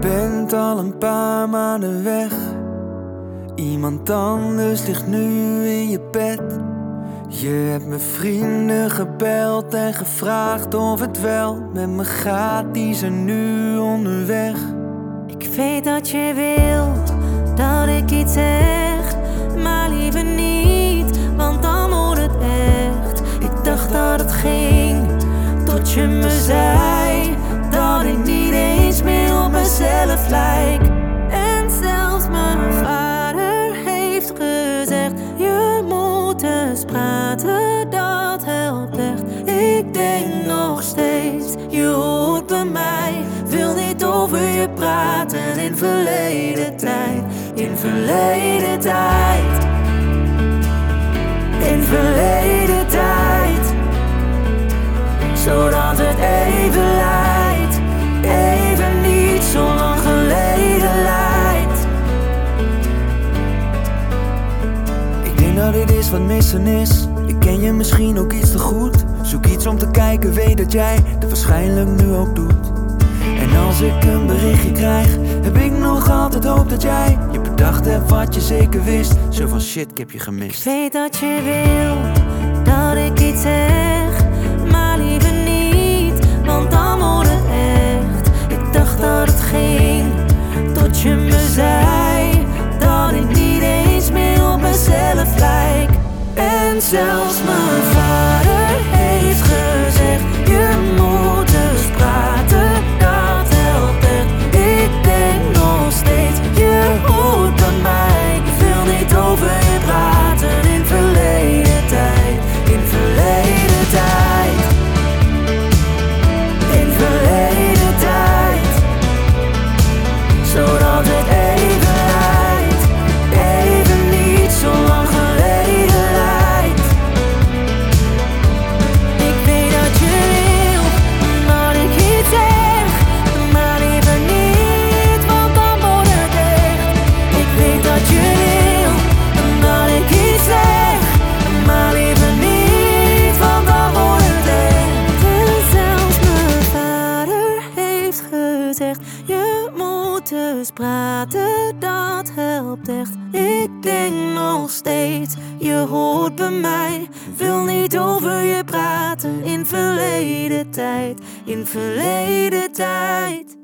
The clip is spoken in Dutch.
bent al een paar maanden weg. Iemand anders ligt nu in je bed. Je hebt mijn vrienden gebeld en gevraagd of het wel met me gaat. Die zijn nu onderweg. Ik weet dat je wil dat ik iets zeg, maar liever niet, want dan moet het echt. Ik dacht dat het ging, tot je me zei En zelfs mijn vader heeft gezegd: Je moet eens praten, dat helpt echt. Ik denk nog steeds, je hoort bij mij. Wil niet over je praten in verleden tijd, in verleden tijd. Dat dit is wat missen is. Ik ken je misschien ook iets te goed. Zoek iets om te kijken, weet dat jij dat waarschijnlijk nu ook doet. En als ik een berichtje krijg, heb ik nog altijd hoop dat jij je bedacht hebt wat je zeker wist. Zo van shit, ik heb je Ik gemist. weet dat je wil dat ik iets zeg, maar liever niet, want dan wordt het echt. Ik dacht dat het ging, tot je me zei dat ik niet eens meer op mezelf. En zelfs mijn eens praten, dat helpt echt. Ik denk nog steeds, je hoort bij mij. Wil niet over je praten in verleden tijd, in verleden tijd.